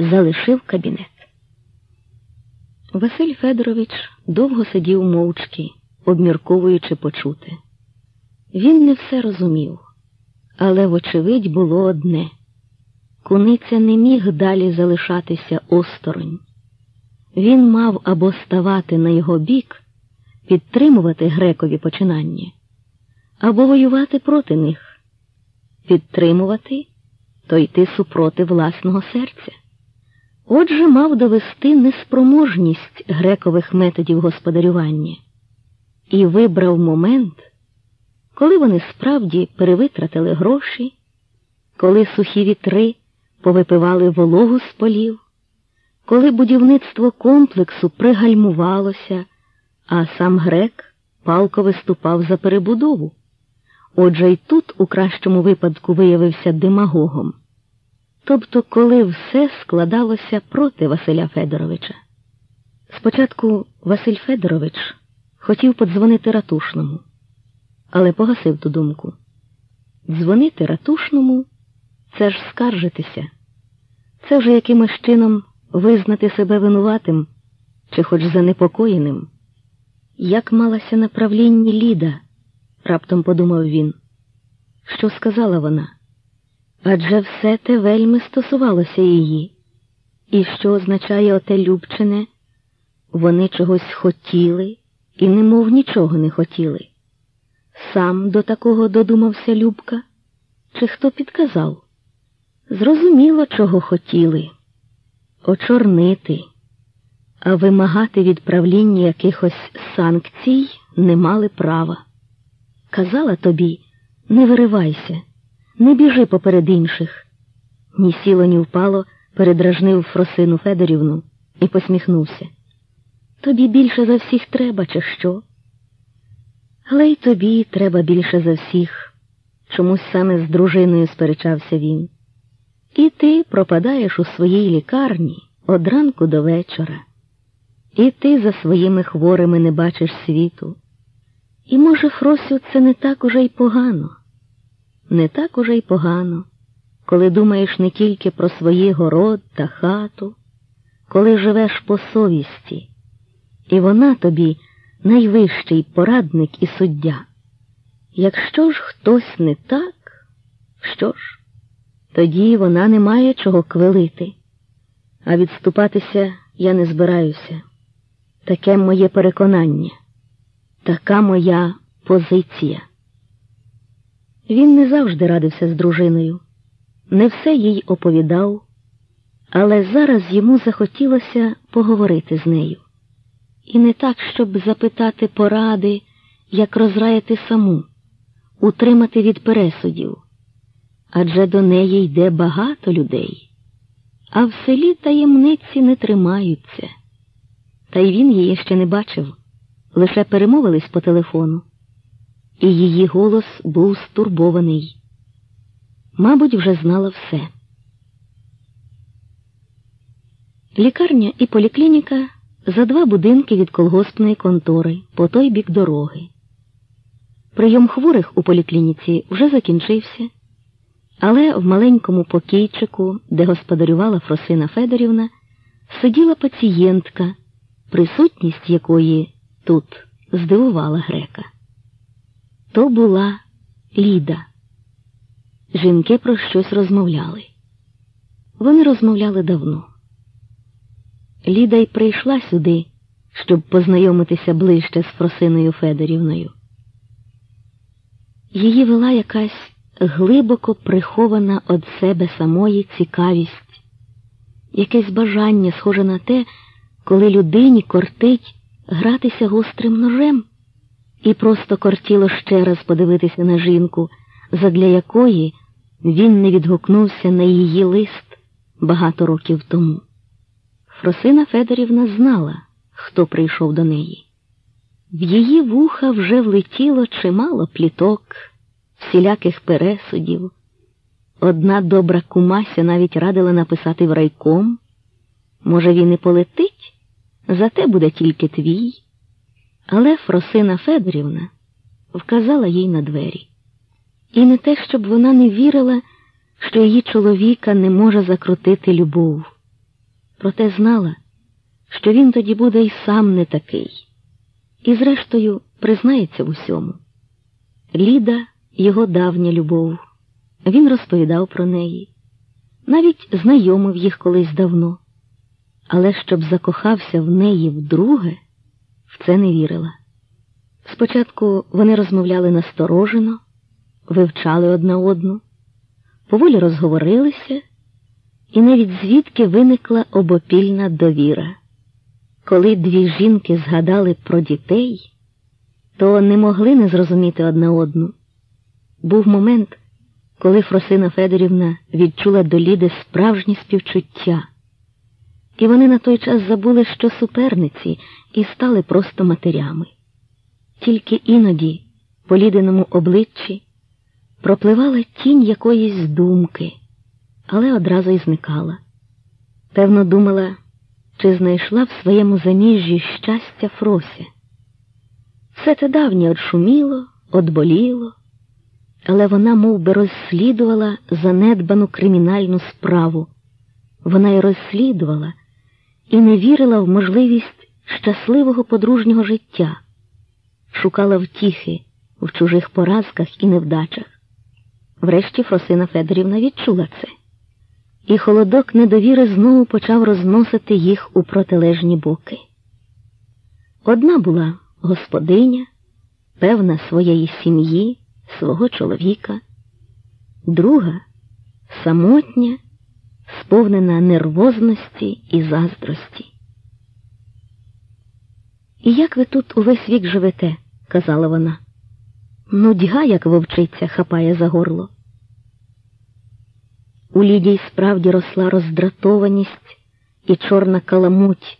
залишив кабінет. Василь Федорович довго сидів мовчки, обмірковуючи почути. Він не все розумів, але, вочевидь, було одне куниця не міг далі залишатися осторонь. Він мав або ставати на його бік, підтримувати грекові починання, або воювати проти них, підтримувати то йти супроти власного серця. Отже, мав довести неспроможність грекових методів господарювання і вибрав момент, коли вони справді перевитратили гроші, коли сухі вітри повипивали вологу з полів, коли будівництво комплексу пригальмувалося, а сам грек палко виступав за перебудову. Отже, й тут, у кращому випадку, виявився демагогом. Тобто, коли все складалося проти Василя Федоровича. Спочатку Василь Федорович хотів подзвонити ратушному, але погасив ту думку. Дзвонити ратушному це ж скаржитися, це вже якимось чином визнати себе винуватим чи хоч занепокоєним. Як малася на правлінні Ліда, раптом подумав він. Що сказала вона? Адже все те вельми стосувалося її. І що означає оте Любчине? Вони чогось хотіли і немов нічого не хотіли. Сам до такого додумався Любка, чи хто підказав? Зрозуміло, чого хотіли очорнити, а вимагати від правління якихось санкцій не мали права. Казала тобі, не виривайся. Не біжи поперед інших. Ні сіло, ні впало, передражнив Фросину Федорівну і посміхнувся. Тобі більше за всіх треба, чи що? Але й тобі треба більше за всіх. Чомусь саме з дружиною сперечався він. І ти пропадаєш у своїй лікарні од ранку до вечора. І ти за своїми хворими не бачиш світу. І, може, Фросю, це не так уже й погано не так уже й погано, коли думаєш не тільки про свої город та хату, коли живеш по совісті, і вона тобі найвищий порадник і суддя. Якщо ж хтось не так, що ж, тоді вона не має чого квилити, а відступатися я не збираюся. Таке моє переконання, така моя позиція. Він не завжди радився з дружиною, не все їй оповідав, але зараз йому захотілося поговорити з нею. І не так, щоб запитати поради, як розраяти саму, утримати від пересудів. Адже до неї йде багато людей, а в селі таємниці не тримаються. Та й він її ще не бачив, лише перемовились по телефону і її голос був стурбований. Мабуть, вже знала все. Лікарня і поліклініка за два будинки від колгоспної контори по той бік дороги. Прийом хворих у поліклініці вже закінчився, але в маленькому покійчику, де господарювала Фросина Федорівна, сиділа пацієнтка, присутність якої тут здивувала грека. То була Ліда. Жінки про щось розмовляли. Вони розмовляли давно. Ліда й прийшла сюди, щоб познайомитися ближче з Фросиною Федорівною. Її вела якась глибоко прихована від себе самої цікавість, якесь бажання схоже на те, коли людині кортить гратися гострим ножем і просто кортіло ще раз подивитися на жінку, задля якої він не відгукнувся на її лист багато років тому. Фросина Федорівна знала, хто прийшов до неї. В її вуха вже влетіло чимало пліток, всіляких пересудів. Одна добра кумася навіть радила написати в райком. Може, він і полетить, зате буде тільки твій. Але Фросина Федорівна вказала їй на двері. І не те, щоб вона не вірила, що її чоловіка не може закрутити любов. проте знала, що він тоді буде й сам не такий, і, зрештою, признається в усьому. Ліда його давня любов, він розповідав про неї, навіть знайомив їх колись давно, але щоб закохався в неї вдруге, це не вірила. Спочатку вони розмовляли насторожено, вивчали одна одну, поволі розговорилися, і навіть звідки виникла обопільна довіра. Коли дві жінки згадали про дітей, то не могли не зрозуміти одна одну. Був момент, коли Фросина Федорівна відчула до Ліди справжнє співчуття, і вони на той час забули, що суперниці, і стали просто матерями. Тільки іноді, по лідиному обличчі, пропливала тінь якоїсь думки, але одразу й зникала. Певно, думала, чи знайшла в своєму заміжжі щастя Фрося. Все те давнє одшуміло, одболіло, але вона мов би, розслідувала занедбану кримінальну справу. Вона й розслідувала і не вірила в можливість щасливого подружнього життя, шукала втіхи в чужих поразках і невдачах. Врешті Фросина Федорівна відчула це, і холодок недовіри знову почав розносити їх у протилежні боки. Одна була господиня, певна своєї сім'ї, свого чоловіка, друга самотня, сповнена нервозності і заздрості. І як ви тут увесь вік живете? казала вона. Нудьга, як вовчиця, хапає за горло. У Лідії справді росла роздратованість і чорна каламуть